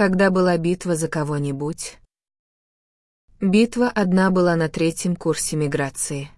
Когда была битва за кого-нибудь? Битва одна была на третьем курсе миграции.